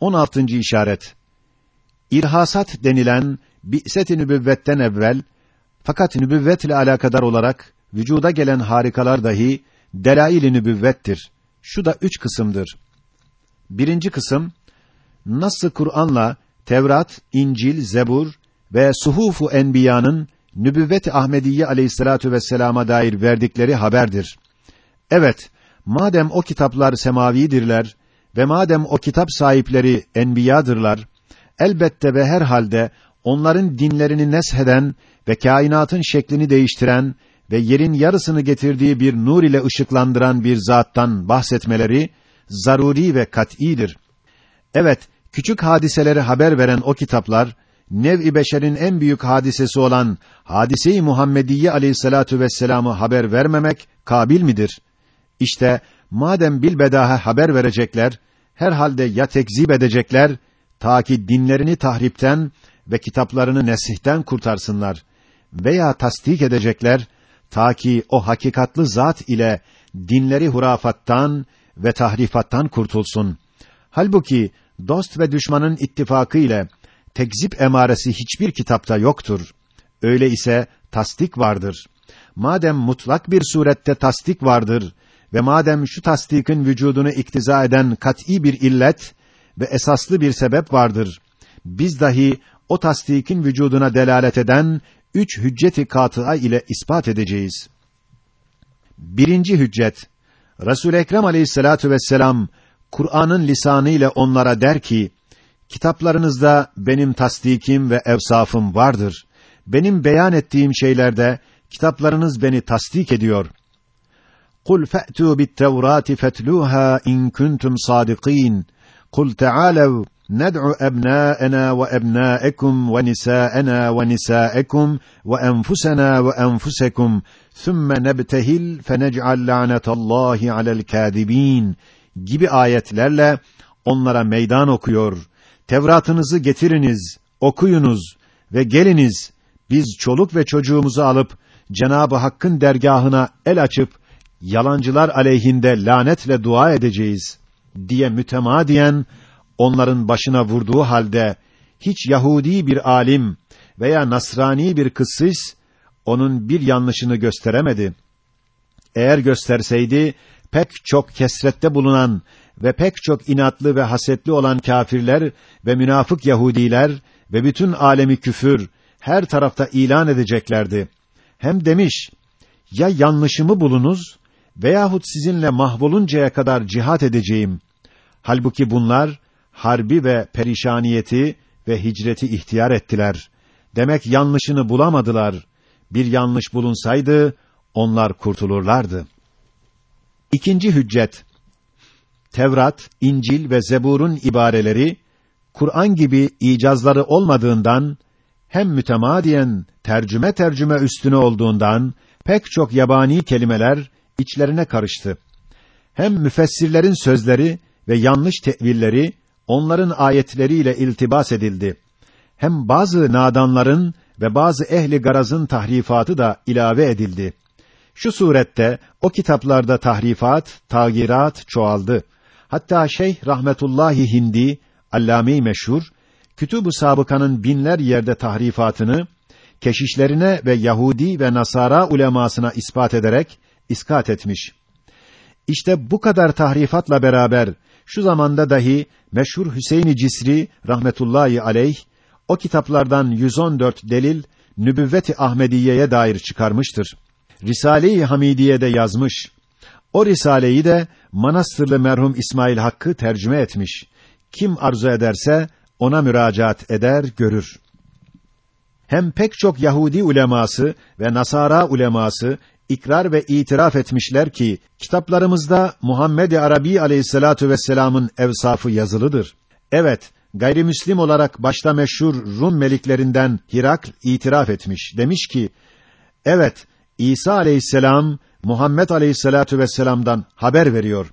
16. işaret. İrhasat denilen bi'set-i nübüvvetten evvel fakat nübüvvetle alakadar olarak vücuda gelen harikalar dahi delail-i nübüvvettir. Şu da üç kısımdır. Birinci kısım nasıl Kur'an'la Tevrat, İncil, Zebur ve Suhufu Enbiya'nın nübüvvet-i Ahmediye aleyhissalatu vesselama dair verdikleri haberdir. Evet, madem o kitaplar semavidirler ve madem o kitap sahipleri enbiyadırlar, elbette ve herhalde onların dinlerini nesheden ve kainatın şeklini değiştiren ve yerin yarısını getirdiği bir nur ile ışıklandıran bir zattan bahsetmeleri zaruri ve kat'îdir. Evet, küçük hadiseleri haber veren o kitaplar nev-i beşerin en büyük hadisesi olan hadise-i Muhammediye aleyhissalatu vesselam'ı haber vermemek kabil midir? İşte madem bilbedaha haber verecekler, herhalde ya tekzip edecekler ta ki dinlerini tahripten ve kitaplarını nesihten kurtarsınlar veya tasdik edecekler ta ki o hakikatlı zat ile dinleri hurafattan ve tahrifattan kurtulsun. Halbuki dost ve düşmanın ittifakı ile tekzip emaresi hiçbir kitapta yoktur. Öyle ise tasdik vardır. Madem mutlak bir surette tasdik vardır ve madem şu tasdikin vücudunu iktiza eden kat'î bir illet ve esaslı bir sebep vardır, biz dahi o tasdikin vücuduna delalet eden üç hücceti katıa ile ispat edeceğiz. Birinci hüccet, Resul Ekrem Aleyhissalatu vesselam Kur'an'ın lisanı ile onlara der ki: Kitaplarınızda benim tasdikim ve evsafım vardır. Benim beyan ettiğim şeylerde kitaplarınız beni tasdik ediyor. Kul fe'tu bit-Tevrati fetluha in kuntum sadikin. Kul ta'alu ندعو أبناءنا وأبناءكم ونساءنا ونساءكم وأنفسنا وأنفسكم ثم نبتهل فنجعل لعنة الله على الكاذبين gibi ayetlerle onlara meydan okuyor. Tevratınızı getiriniz, okuyunuz ve geliniz. Biz çoluk ve çocuğumuzu alıp Cenabı Hakk'ın dergahına el açıp yalancılar aleyhinde lanetle dua edeceğiz diye mütemadiyen onların başına vurduğu halde hiç Yahudi bir alim veya Nasrani bir kıssis onun bir yanlışını gösteremedi. Eğer gösterseydi pek çok kesrette bulunan ve pek çok inatlı ve hasetli olan kâfirler ve münafık Yahudiler ve bütün alemi küfür her tarafta ilan edeceklerdi. Hem demiş, ya yanlışımı bulunuz veyahut sizinle mahvoluncaya kadar cihat edeceğim. Halbuki bunlar harbi ve perişaniyeti ve hicreti ihtiyar ettiler. Demek yanlışını bulamadılar. Bir yanlış bulunsaydı onlar kurtulurlardı. İkinci hüccet Tevrat, İncil ve Zebur'un ibareleri Kur'an gibi icazları olmadığından hem mütemadiyen tercüme tercüme üstüne olduğundan pek çok yabani kelimeler içlerine karıştı. Hem müfessirlerin sözleri ve yanlış tevilleri onların ayetleriyle iltibas edildi. Hem bazı nadanların ve bazı ehli garazın tahrifatı da ilave edildi. Şu surette o kitaplarda tahrifat, tagirat çoğaldı. Hatta Şeyh Rahmetullahi Hindi, allame meşhur, Kütüb-ü Sabıka'nın binler yerde tahrifatını keşişlerine ve Yahudi ve Nasara ulemasına ispat ederek iskat etmiş. İşte bu kadar tahrifatla beraber şu zamanda dahi meşhur Hüseyin Cisri rahmetullahi aleyh o kitaplardan 114 delil Nübüvvet-i Ahmediye'ye dair çıkarmıştır. Risale-i Hamidiye'de yazmış. O risaleyi de Manastırlı merhum İsmail Hakkı tercüme etmiş. Kim arzu ederse ona müracaat eder, görür. Hem pek çok Yahudi uleması ve Nasara uleması ikrar ve itiraf etmişler ki kitaplarımızda Muhammed Arabi Aleyhissalatu vesselam'ın evsafı yazılıdır. Evet, gayrimüslim olarak başta meşhur Rum meliklerinden Hirakl itiraf etmiş. Demiş ki: Evet, İsa Aleyhisselam Muhammed Aleyhissalatu vesselam'dan haber veriyor.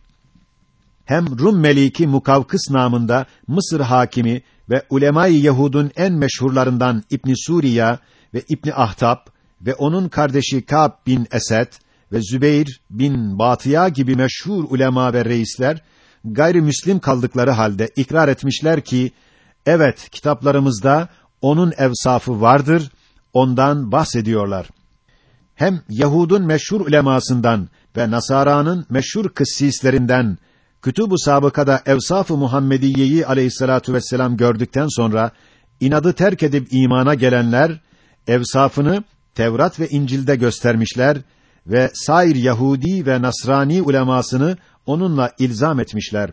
Hem Rum meliki Mukavkıs namında Mısır hakimi ve ulemayı Yahud'un en meşhurlarından İbn Suriya ve İbn Ahtab ve onun kardeşi Ka'b bin Esed ve Zübeyr bin Batıya gibi meşhur ulema ve reisler gayrimüslim kaldıkları halde ikrar etmişler ki evet kitaplarımızda onun evsafı vardır, ondan bahsediyorlar. Hem Yahud'un meşhur ulemasından ve Nasara'nın meşhur kıssislerinden Kütüb-ü Sabıka'da Evsaf-ı Muhammediye'yi aleyhissalatu vesselam gördükten sonra inadı terk edip imana gelenler evsafını Tevrat ve İncil'de göstermişler ve sair Yahudi ve Nasrani ulemasını onunla ilzam etmişler.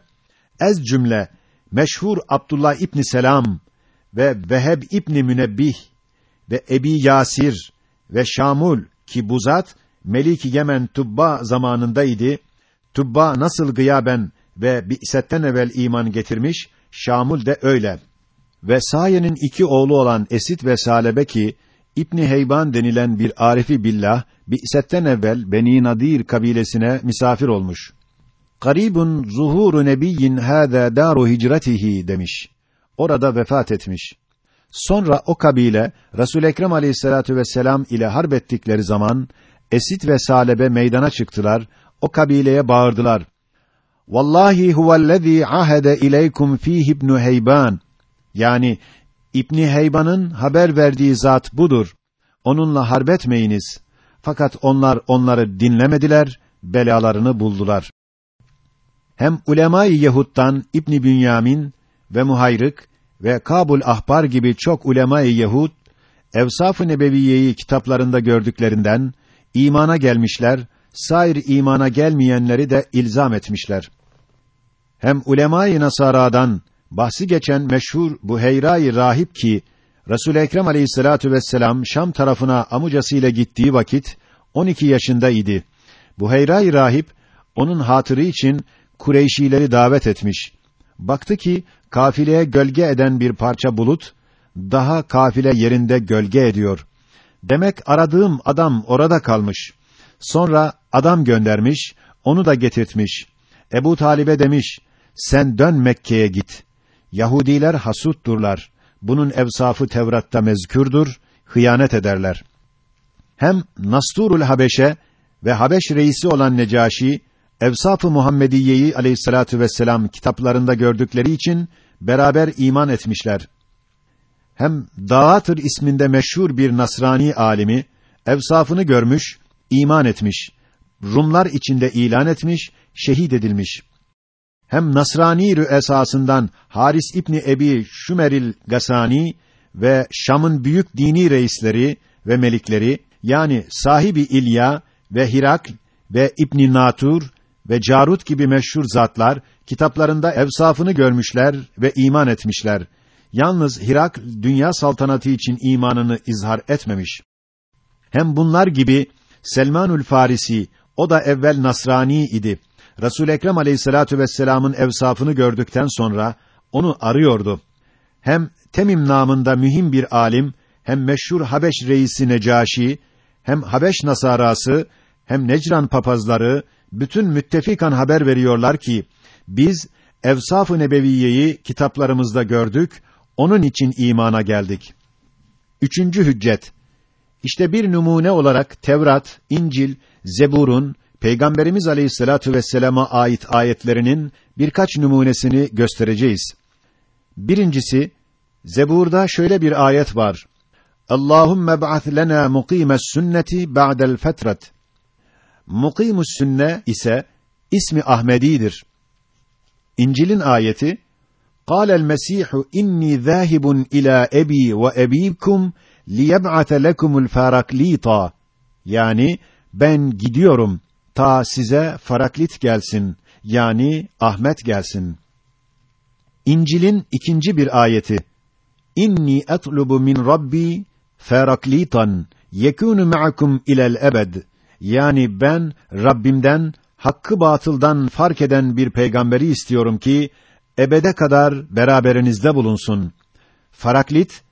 Ez cümle meşhur Abdullah İbn Selam ve Veheb İbn Münebbih ve Ebi Yasir ve Şamul ki bu zat Melik Yemen Tubba zamanındaydı. Tubba nasıl gıyaben ve bi'setten evvel iman getirmiş, Şamul de öyle. Ve Saye'nin iki oğlu olan Esit ve Salebe ki İbni Heyban denilen bir arifi billah bi'setten evvel Beni Nadir kabilesine misafir olmuş. Garibun zuhuru nebiyyin hâzâ daru hicretihi demiş. Orada vefat etmiş. Sonra o kabile Resul Ekrem Aleyhissalatu vesselam ile harp ettikleri zaman Esit ve Salebe meydana çıktılar. O kabileye bağırdılar. Vallahi huvellezî ahede ileykum fîh ibn Heyban. Yani İbni Heyban'ın haber verdiği zat budur. Onunla harbetmeyiniz. Fakat onlar onları dinlemediler, belalarını buldular. Hem ulemayı Yahud'dan İbn Bünyamin ve Muhayrık ve Kabul Ahbar gibi çok ulemayı Yahud Evsaf-ı Nebeviye'yi kitaplarında gördüklerinden imana gelmişler, sair imana gelmeyenleri de ilzam etmişler. Hem ulemayı Nasara'dan bahsi geçen meşhur Buheyra-i Rahip ki Resul Ekrem Aleyhissalatu vesselam Şam tarafına amucasıyla gittiği vakit 12 yaşında idi. Buheyra-i Rahip onun hatırı için Kureyşileri davet etmiş. Baktı ki kafileye gölge eden bir parça bulut daha kafile yerinde gölge ediyor. Demek aradığım adam orada kalmış. Sonra adam göndermiş, onu da getirtmiş. Ebu Talib'e demiş: "Sen dön Mekke'ye git. Yahudiler hasutturlar. Bunun evsafı Tevrat'ta mezkürdür, hıyanet ederler." Hem Nasturul Habeşe ve Habeş reisi olan Necaşi Evsaf-ı Muhammediye'yi Aleyhissalatu vesselam kitaplarında gördükleri için beraber iman etmişler. Hem Dağatır isminde meşhur bir Nasrani alimi evsafını görmüş, iman etmiş. Rumlar içinde ilan etmiş, şehit edilmiş. Hem Nasrani esasından Haris İbni Ebi Şümeril Gasani ve Şam'ın büyük dini reisleri ve melikleri yani sahibi İlya ve Hirak ve İbn Natur ve Carut gibi meşhur zatlar kitaplarında evsafını görmüşler ve iman etmişler. Yalnız Hirak dünya saltanatı için imanını izhar etmemiş. Hem bunlar gibi Selmanül Farisi o da evvel Nasrani idi. Resul Ekrem Aleyhissalatu vesselam'ın evsafını gördükten sonra onu arıyordu. Hem Temim namında mühim bir alim, hem meşhur Habeş reisi Necaşi, hem Habeş Nasarası, hem Necran papazları bütün müttefikan haber veriyorlar ki biz Evsaf-ı Nebeviye'yi kitaplarımızda gördük, onun için imana geldik. Üçüncü hüccet. İşte bir numune olarak Tevrat, İncil, Zebur'un Peygamberimiz Aleyhissalatu vesselam'a ait ayetlerinin birkaç numunesini göstereceğiz. Birincisi Zebur'da şöyle bir ayet var. Allahumme ba'ath lena muqimes sünneti ba'del fetret. Mukimus sünne ise ismi Ahmedidir. İncil'in ayeti قال المسيح إني ذاهب إلى أبي وأبيكم ليبعث لكم الفاراklita yani ben gidiyorum ta size Faraklit gelsin yani Ahmet gelsin. İncil'in ikinci bir ayeti İnni etlubu min Rabbi faraklitan yekunu ma'akum ilel ebed yani ben Rabbimden hakkı batıldan fark eden bir peygamberi istiyorum ki ebede kadar beraberinizde bulunsun. Faraklit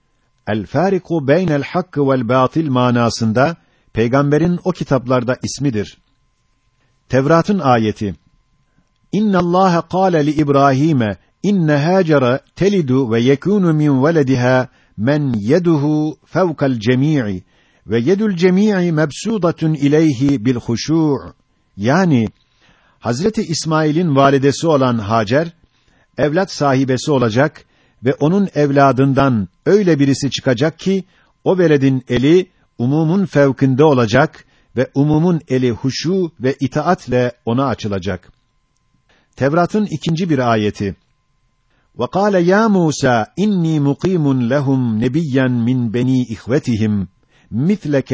el fariku beynel hakkı vel batil manasında peygamberin o kitaplarda ismidir. Tevrat'ın ayeti. İnna Allah kâle li İbrahim'e inne Hacer'e telidu ve yekûnu min velediha men yeduhu fevkal cemî'i ve yedül cemî'i mebsudatun ileyhi bil huşû' yani Hazreti İsmail'in validesi olan Hacer evlat sahibesi olacak ve onun evladından öyle birisi çıkacak ki o veledin eli umumun fevkinde olacak ve umumun eli huşu ve itaatle ona açılacak. Tevrat'ın ikinci bir ayeti. وَقَالَ يَا مُوسَى إِنِّي مُقِيمٌ لَهُمْ نَبِيًّا مِنْ بَنِي إِخْوَتِهِمْ مِثْلَكَ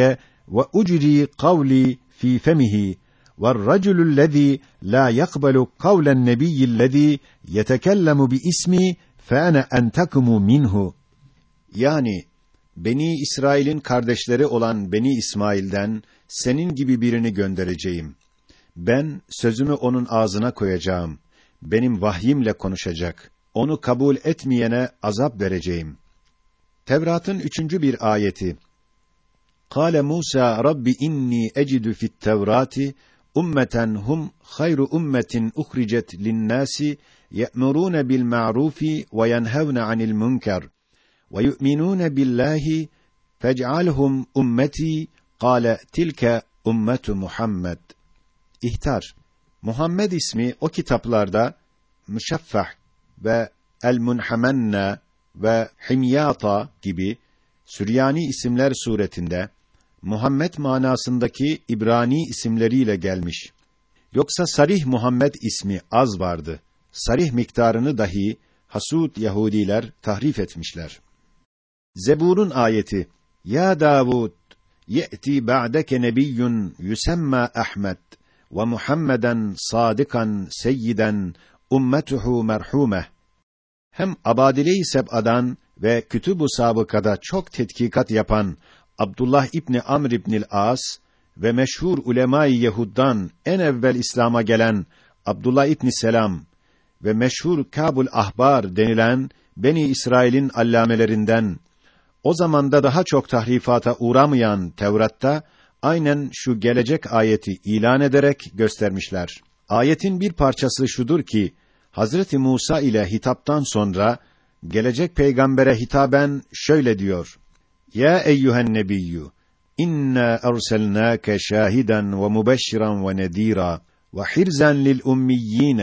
وَأُجْرِي قَوْلِي فِي فَمِهِ وَالرَّجُلُ الَّذِي لَا يَقْبَلُ قَوْلَ النَّبِيِّ الَّذِي يَتَكَلَّمُ بِإِسْمِي فَأَنَا أَنْتَكُمُ مِنْهُ Yani, Beni İsrail'in kardeşleri olan Beni İsmail'den senin gibi birini göndereceğim. Ben sözümü onun ağzına koyacağım. Benim vahyimle konuşacak. Onu kabul etmeyene azap vereceğim. Tevrat'ın üçüncü bir ayeti. Kâle Musa Rabbi inni ecidu fit Tevrati ummeten hum hayru ummetin uhricet linnâsi ye'murûne bil ma'rufi ve yenhevne anil münker ve yu'minûne billahi fec'alhum ummeti kâle tilke ummetu Muhammed. İhtar. Muhammed ismi o kitaplarda Müşeffah ve El-Munhamenna ve Himyata gibi Süryani isimler suretinde Muhammed manasındaki İbrani isimleriyle gelmiş. Yoksa sarih Muhammed ismi az vardı. Sarih miktarını dahi Hasud Yahudiler tahrif etmişler. Zebur'un ayeti Ya Davud ba'deke nebiyyun yusemma Ahmed ve Muhammeden sadikan seyyiden ummetuhu merhume. Hem Abadile-i Seb'adan ve Kütüb-ü Sabıka'da çok tetkikat yapan Abdullah İbni Amr İbnil As ve meşhur ulemâ-i Yehud'dan en evvel İslam'a gelen Abdullah İbni Selam ve meşhur Kabul Ahbar denilen Beni İsrail'in allamelerinden o zamanda daha çok tahrifata uğramayan Tevrat'ta aynen şu gelecek ayeti ilan ederek göstermişler. Ayetin bir parçası şudur ki Hazreti Musa ile hitaptan sonra gelecek peygambere hitaben şöyle diyor: Ya eyyuhen nebiyyü inna erselnâke şahiden ve mubeşşiran ve nedîrâ ve hirzan lil ummiyyin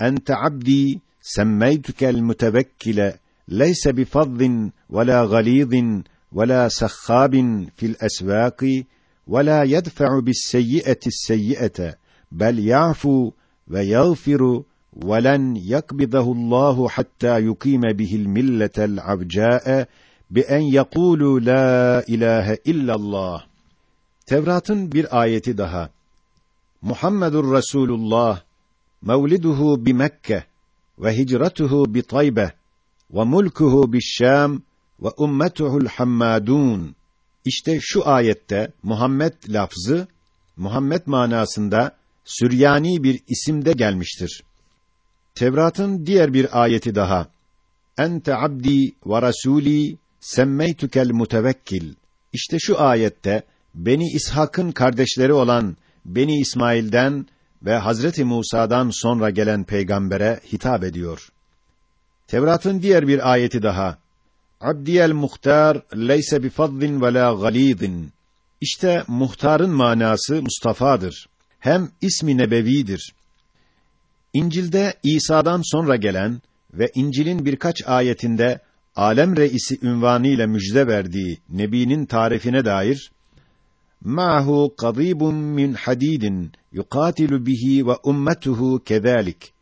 ente abdî semmeytukel mutevekkile ليس بفظ ولا غليظ ولا سخاب في الأسواق ولا يدفع بالسيئة السيئة بل يعفو ويغفر ولن يقبضه الله حتى يقيم به الملة العبجاء بأن يقولوا لا إله إلا Tevrat'ın bir ayeti daha. Muhammedur Resulullah mevliduhu bi Mekke ve بطيبة bi ve mulkuhu bi Şam ve ummetuhu'l Hammadun. İşte şu ayette Muhammed lafzı Muhammed manasında Süryani bir isimde gelmiştir. Tevrat'ın diğer bir ayeti daha. Ente abdi ve rasuli semmeytukel mutevekkil. İşte şu ayette Beni İshak'ın kardeşleri olan Beni İsmail'den ve Hazreti Musa'dan sonra gelen peygambere hitap ediyor. Tevrat'ın diğer bir ayeti daha. Abdiyel muhtar leyse bi fadlin ve la galidin. İşte muhtarın manası Mustafa'dır. Hem ismi nebevidir. İncil'de İsa'dan sonra gelen ve İncil'in birkaç ayetinde alem reisi ünvanı müjde verdiği nebinin tarifine dair ma'hu qadibun min hadidin yuqatilu bihi ve ummetuhu kezalik.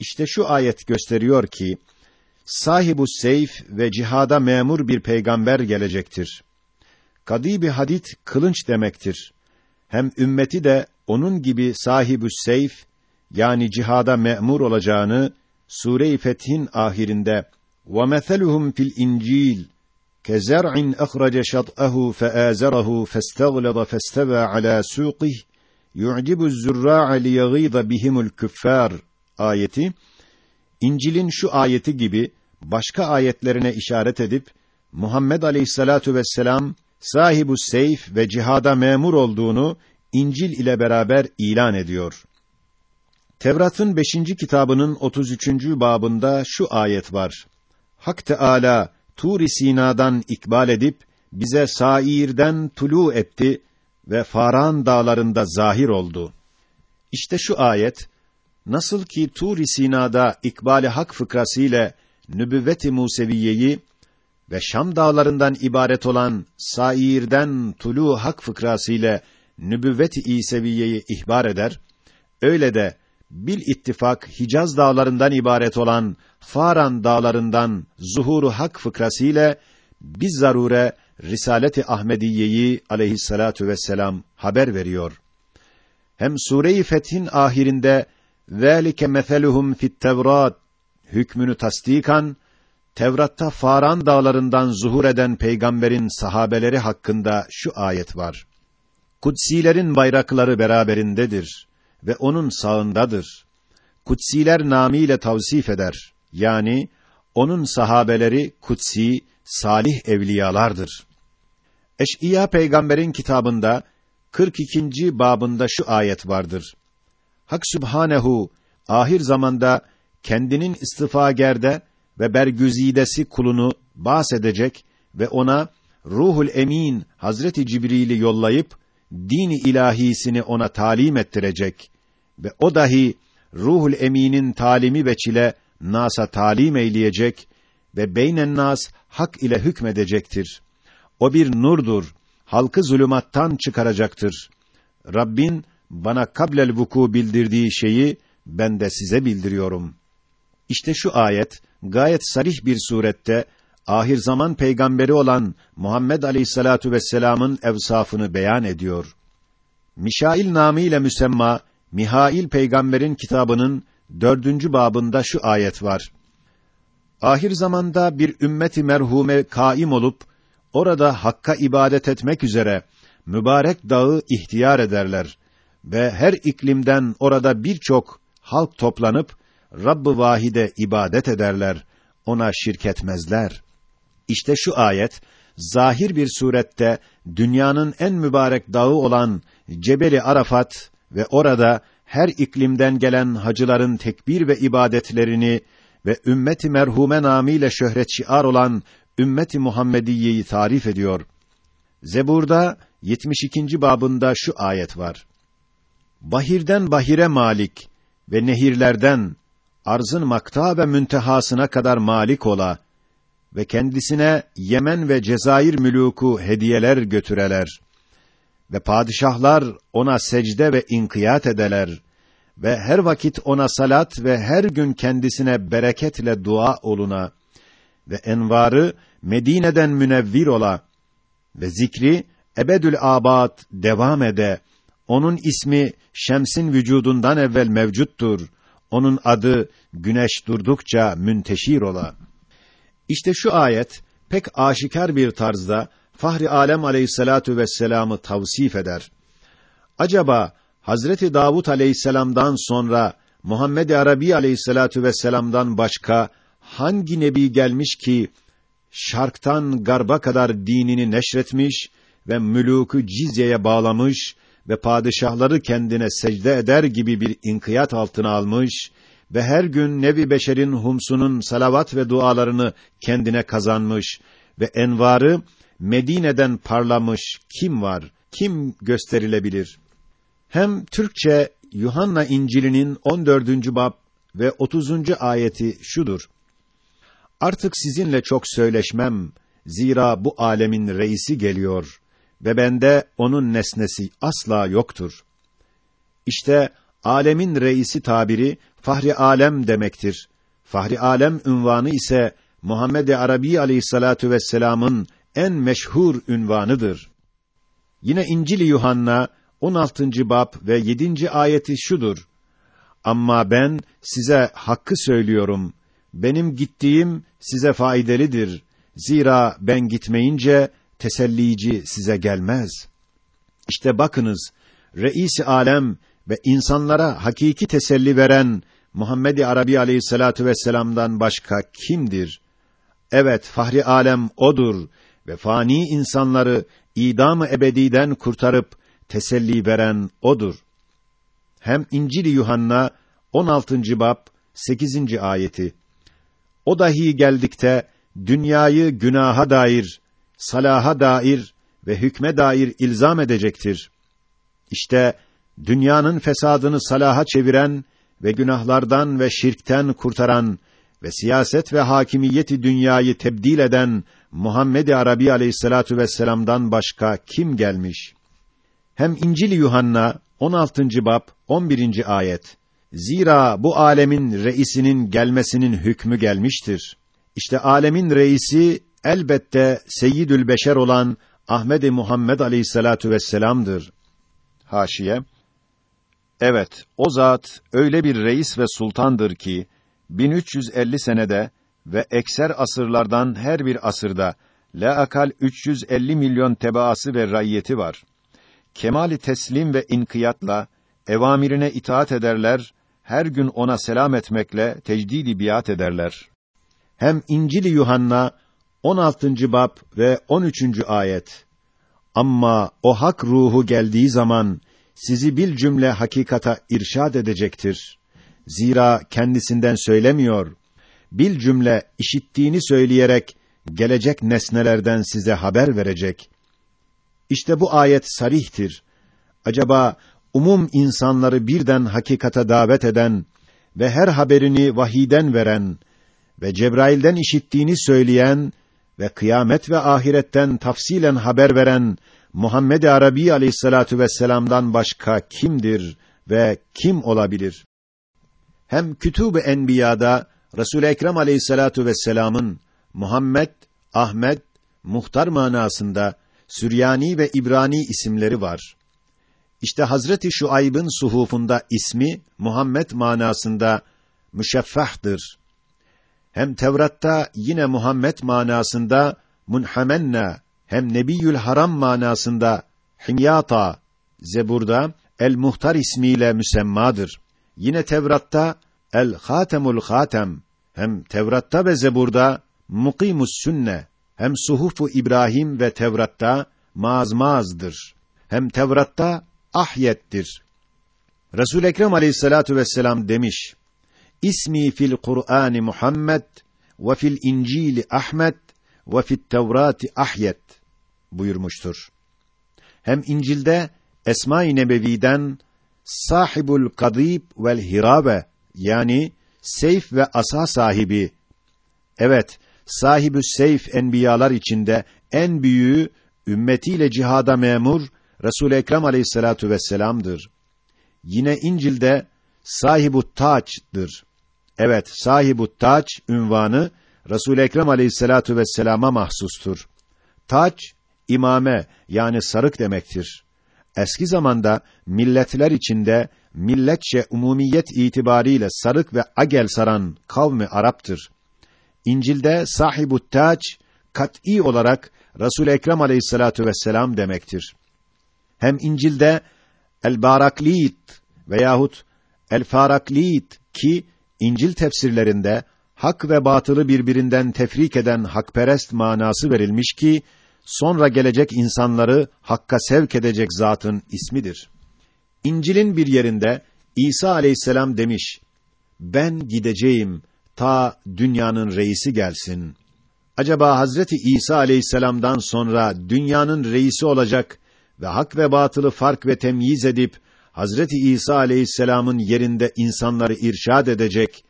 İşte şu ayet gösteriyor ki sahibu seyf ve cihada memur bir peygamber gelecektir. Kadibi hadit kılınç demektir. Hem ümmeti de onun gibi sahibu seyf yani cihada memur olacağını Sure-i Fetih'in ahirinde meseluhum fil İncil kezer'in akhraca şat'ahu feazarahu festaglaza festeva ala suqih yu'cibu zurra'a liyaghiza bihimul küffar ayeti İncil'in şu ayeti gibi başka ayetlerine işaret edip Muhammed Aleyhissalatu vesselam sahibu seyf ve cihada memur olduğunu İncil ile beraber ilan ediyor. Tevrat'ın 5. kitabının 33. babında şu ayet var. Hak Teâlâ Tur-i Sina'dan ikbal edip bize Sair'den tulu etti ve Faran dağlarında zahir oldu. İşte şu ayet, nasıl ki Tur-i Sina'da İkbal-i Hak fıkrası nübüvvet-i Museviyeyi ve Şam dağlarından ibaret olan Sair'den Tulu Hak fıkrası nübüvvet-i İseviyeyi ihbar eder, öyle de bil ittifak Hicaz dağlarından ibaret olan Faran dağlarından zuhuru hak fıkrası biz zarure Risaleti Ahmediyeyi aleyhissalatu vesselam haber veriyor. Hem Sure-i Fetih'in ahirinde "Zalike meseluhum fit Tevrat" hükmünü tasdikan Tevrat'ta Faran dağlarından zuhur eden peygamberin sahabeleri hakkında şu ayet var. Kutsilerin bayrakları beraberindedir ve onun sağındadır. Kutsiler namiyle tavsif eder. Yani onun sahabeleri kutsi, salih evliyalardır. Eş'iya peygamberin kitabında 42. babında şu ayet vardır. Hak Sübhanehu ahir zamanda kendinin istifagerde ve bergüzidesi kulunu bahsedecek ve ona Ruhul Emin Hazreti Cibril'i yollayıp dini ilahisini ona talim ettirecek ve o dahi Ruhul Emin'in talimi ve çile nasa talim eyleyecek ve beynen nas hak ile hükmedecektir. O bir nurdur, halkı zulümattan çıkaracaktır. Rabbin bana kablel vuku bildirdiği şeyi ben de size bildiriyorum. İşte şu ayet gayet sarih bir surette ahir zaman peygamberi olan Muhammed Aleyhissalatu vesselam'ın evsafını beyan ediyor. Mişail namıyla müsemma Mihail peygamberin kitabının dördüncü babında şu ayet var. Ahir zamanda bir ümmeti merhume kaim olup orada hakka ibadet etmek üzere mübarek dağı ihtiyar ederler ve her iklimden orada birçok halk toplanıp Rabb-ı Vahide ibadet ederler. Ona şirk etmezler. İşte şu ayet zahir bir surette dünyanın en mübarek dağı olan Cebeli Arafat ve orada her iklimden gelen hacıların tekbir ve ibadetlerini ve ümmeti merhume namıyla şöhret şiar olan ümmeti Muhammediye'yi tarif ediyor. Zebur'da 72. babında şu ayet var. Bahirden bahire malik ve nehirlerden arzın makta ve müntehasına kadar malik ola ve kendisine Yemen ve Cezayir mülûku hediyeler götüreler ve padişahlar ona secde ve inkiyat edeler ve her vakit ona salat ve her gün kendisine bereketle dua oluna ve envarı Medine'den münevvir ola ve zikri ebedül abad devam ede. Onun ismi şemsin vücudundan evvel mevcuttur. Onun adı güneş durdukça münteşir ola. İşte şu ayet pek aşikar bir tarzda Fahri Alem Aleyhissalatu vesselam'ı tavsif eder. Acaba Hazreti Davud Aleyhisselam'dan sonra Muhammed Arabi Aleyhissalatu vesselam'dan başka hangi nebi gelmiş ki şarktan garba kadar dinini neşretmiş ve mülûkü cizyeye bağlamış ve padişahları kendine secde eder gibi bir inkiyat altına almış ve her gün nevi beşerin humsunun salavat ve dualarını kendine kazanmış ve envarı Medine'den parlamış kim var? Kim gösterilebilir? Hem Türkçe Yuhanna İncil'inin 14. bab ve 30. ayeti şudur. Artık sizinle çok söyleşmem, zira bu alemin reisi geliyor ve bende onun nesnesi asla yoktur. İşte alemin reisi tabiri Fahri Alem demektir. Fahri Alem ünvanı ise Muhammed Arabi Aleyhissalatu vesselam'ın en meşhur ünvanıdır. Yine İncil Yuhanna 16. bab ve 7. ayeti şudur. Ama ben size hakkı söylüyorum. Benim gittiğim size faydalıdır. Zira ben gitmeyince tesellici size gelmez. İşte bakınız, Reis-i Alem ve insanlara hakiki teselli veren Muhammed Arabi Aleyhissalatu vesselam'dan başka kimdir? Evet, Fahri Alem odur ve fani insanları idam-ı ebediden kurtarıp teselli veren odur. Hem İncil Yuhanna 16. bab 8. ayeti. O dahi geldikte dünyayı günaha dair, salaha dair ve hükme dair ilzam edecektir. İşte dünyanın fesadını salaha çeviren ve günahlardan ve şirkten kurtaran ve siyaset ve hakimiyeti dünyayı tebdil eden Muhammed Arabi Aleyhissalatu vesselam'dan başka kim gelmiş? Hem İncil Yuhanna 16. bab 11. ayet. Zira bu alemin reisinin gelmesinin hükmü gelmiştir. İşte alemin reisi elbette Seyyidül Beşer olan Ahmed Muhammed Aleyhissalatu vesselam'dır. Haşiye Evet, o zat öyle bir reis ve sultandır ki 1350 senede ve ekser asırlardan her bir asırda la akal 350 milyon tebaası ve raiyeti var. Kemali teslim ve inkiyatla evamirine itaat ederler, her gün ona selam etmekle tecdidi biat ederler. Hem İncil Yuhanna 16. bab ve 13. ayet. Amma o hak ruhu geldiği zaman sizi bil cümle hakikata irşad edecektir. Zira kendisinden söylemiyor. Bil cümle işittiğini söyleyerek gelecek nesnelerden size haber verecek. İşte bu ayet sarihtir. Acaba umum insanları birden hakikata davet eden ve her haberini vahiden veren ve Cebrail'den işittiğini söyleyen ve kıyamet ve ahiretten tafsilen haber veren Muhammed Arabi Aleyhissalatu vesselam'dan başka kimdir ve kim olabilir? Hem Kütûb-ü Enbiya'da Resul Ekrem Aleyhissalatu vesselam'ın Muhammed, Ahmet, muhtar manasında Süryani ve İbrani isimleri var. İşte Hazreti Şuayb'ın suhufunda ismi Muhammed manasında müşeffahdır. Hem Tevrat'ta yine Muhammed manasında munhamenna hem Nebiyül Haram manasında Himyata, Zebur'da El-Muhtar ismiyle müsemmadır. Yine Tevrat'ta El-Hatemul Hatem, hem Tevrat'ta ve Zebur'da Mukimus Sünne, hem Suhufu İbrahim ve Tevrat'ta Mazmaz'dır. Hem Tevrat'ta Ahyet'tir. Resul Ekrem Aleyhissalatu vesselam demiş: İsmi fil Kur'an Muhammed ve fil İncil Ahmet ve fit Tevrati Ahyet buyurmuştur. Hem İncil'de Esma-i Nebevi'den Sahibul Kadib vel Hirabe yani seyf ve asa sahibi evet sahibü seyf enbiyalar içinde en büyüğü ümmetiyle cihada memur Resul Ekrem Aleyhissalatu vesselam'dır. Yine İncil'de sahibu taç'dır. Evet, sahibu taç ünvanı Resul Ekrem Aleyhissalatu vesselama mahsustur. Taç imame yani sarık demektir. Eski zamanda milletler içinde milletçe umumiyet itibariyle sarık ve agel saran kavmi Arap'tır. İncil'de sahibu taç kat'î olarak Resul Ekrem Aleyhissalatu vesselam demektir. Hem İncil'de el baraklit veyahut el faraklit ki İncil tefsirlerinde hak ve batılı birbirinden tefrik eden hakperest manası verilmiş ki sonra gelecek insanları hakka sevk edecek zatın ismidir. İncil'in bir yerinde İsa aleyhisselam demiş: Ben gideceğim ta dünyanın reisi gelsin. Acaba Hazreti İsa aleyhisselam'dan sonra dünyanın reisi olacak ve hak ve batılı fark ve temyiz edip Hazreti İsa aleyhisselam'ın yerinde insanları irşad edecek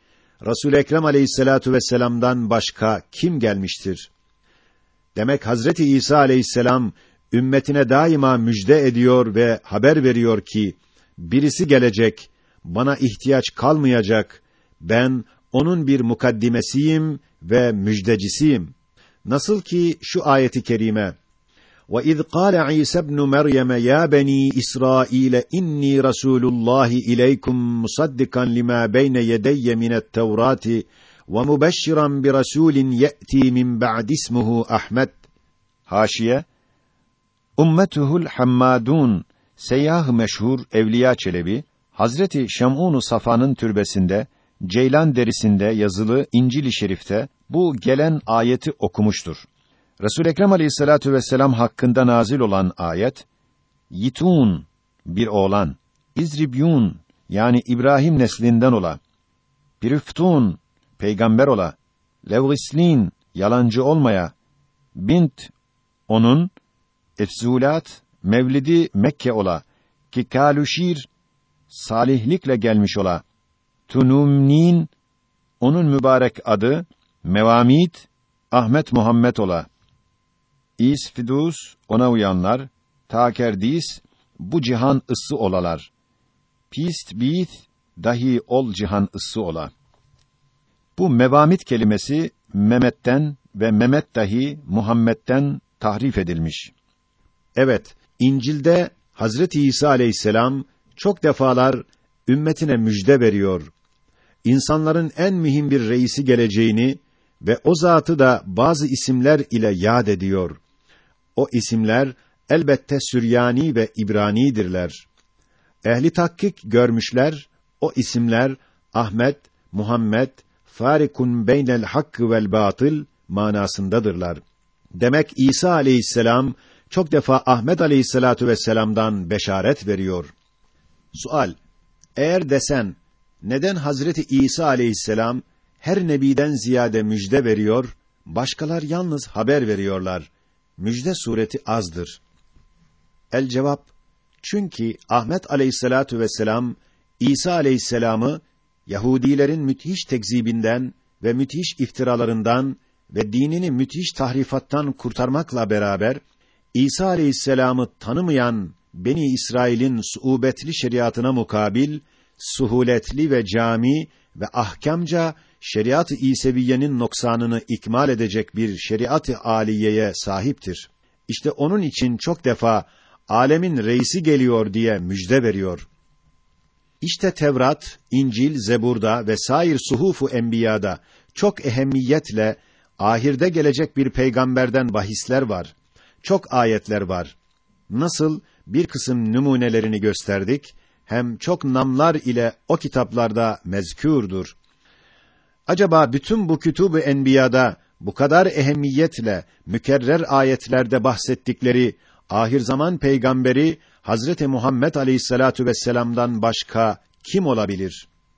Resul Ekrem aleyhisselatu vesselam'dan başka kim gelmiştir? Demek Hazreti İsa aleyhisselam ümmetine daima müjde ediyor ve haber veriyor ki birisi gelecek, bana ihtiyaç kalmayacak. Ben onun bir mukaddimesiyim ve müjdecisiyim. Nasıl ki şu ayeti kerime وَإِذْ قَالَ عِيسَى ابْنُ مَرْيَمَ يَا بَنِي إِسْرَائِيلَ إِنِّي رَسُولُ اللَّهِ إِلَيْكُمْ مُصَدِّقًا لِمَا بَيْنَ يَدَيَّ مِنَ التَّوْرَاةِ وَمُبَشِّرًا بِرَسُولٍ يَأْتِي مِنْ بَعْدِ اسْمُهُ أَحْمَدَ Haşiye Ummetuhul Hammadun seyyah meşhur Evliya Çelebi Hazreti Şam'unu Safa'nın türbesinde Ceylan derisinde yazılı İncil-i Şerif'te bu gelen ayeti okumuştur. Resul Ekrem Aleyhissalatu vesselam hakkında nazil olan ayet Yitun bir oğlan, İzribyun yani İbrahim neslinden ola, Pirüftun peygamber ola, Levgislin yalancı olmaya, bint onun Efzulat Mevlidi Mekke ola ki kaluşir salihlikle gelmiş ola. Tunumnin onun mübarek adı Mevamit Ahmet Muhammed ola. İsfidus ona uyanlar, takerdis bu cihan ıssı olalar. Pist bit dahi ol cihan ıssı ola. Bu mevamit kelimesi Mehmet'ten ve Mehmet dahi Muhammed'den tahrif edilmiş. Evet, İncil'de Hazreti İsa aleyhisselam çok defalar ümmetine müjde veriyor. İnsanların en mühim bir reisi geleceğini ve o zatı da bazı isimler ile yad ediyor. O isimler elbette Süryani ve İbranidirler. Ehli takkik görmüşler, o isimler Ahmet, Muhammed, farikun beynel hakkı vel batıl manasındadırlar. Demek İsa aleyhisselam çok defa Ahmet aleyhisselatu vesselam'dan beşaret veriyor. Sual: Eğer desen neden Hazreti İsa aleyhisselam her nebiden ziyade müjde veriyor, başkalar yalnız haber veriyorlar. Müjde sureti azdır. El cevap: Çünkü Ahmet aleyhisselatu vesselam İsa aleyhisselamı Yahudilerin müthiş tekzibinden ve müthiş iftiralarından ve dinini müthiş tahrifattan kurtarmakla beraber İsa aleyhisselamı tanımayan Beni İsrail'in suubetli şeriatına mukabil suhuletli ve cami ve ahkamca şeriat-ı İseviyenin noksanını ikmal edecek bir şeriat-ı aliyeye sahiptir. İşte onun için çok defa alemin reisi geliyor diye müjde veriyor. İşte Tevrat, İncil, Zebur'da ve sair suhufu enbiyada çok ehemmiyetle ahirde gelecek bir peygamberden bahisler var. Çok ayetler var. Nasıl bir kısım numunelerini gösterdik, hem çok namlar ile o kitaplarda mezkûrdur. Acaba bütün bu kütûb-ü enbiyada bu kadar ehemmiyetle mükerrer ayetlerde bahsettikleri ahir zaman peygamberi Hazreti Muhammed Aleyhissalatu vesselam'dan başka kim olabilir?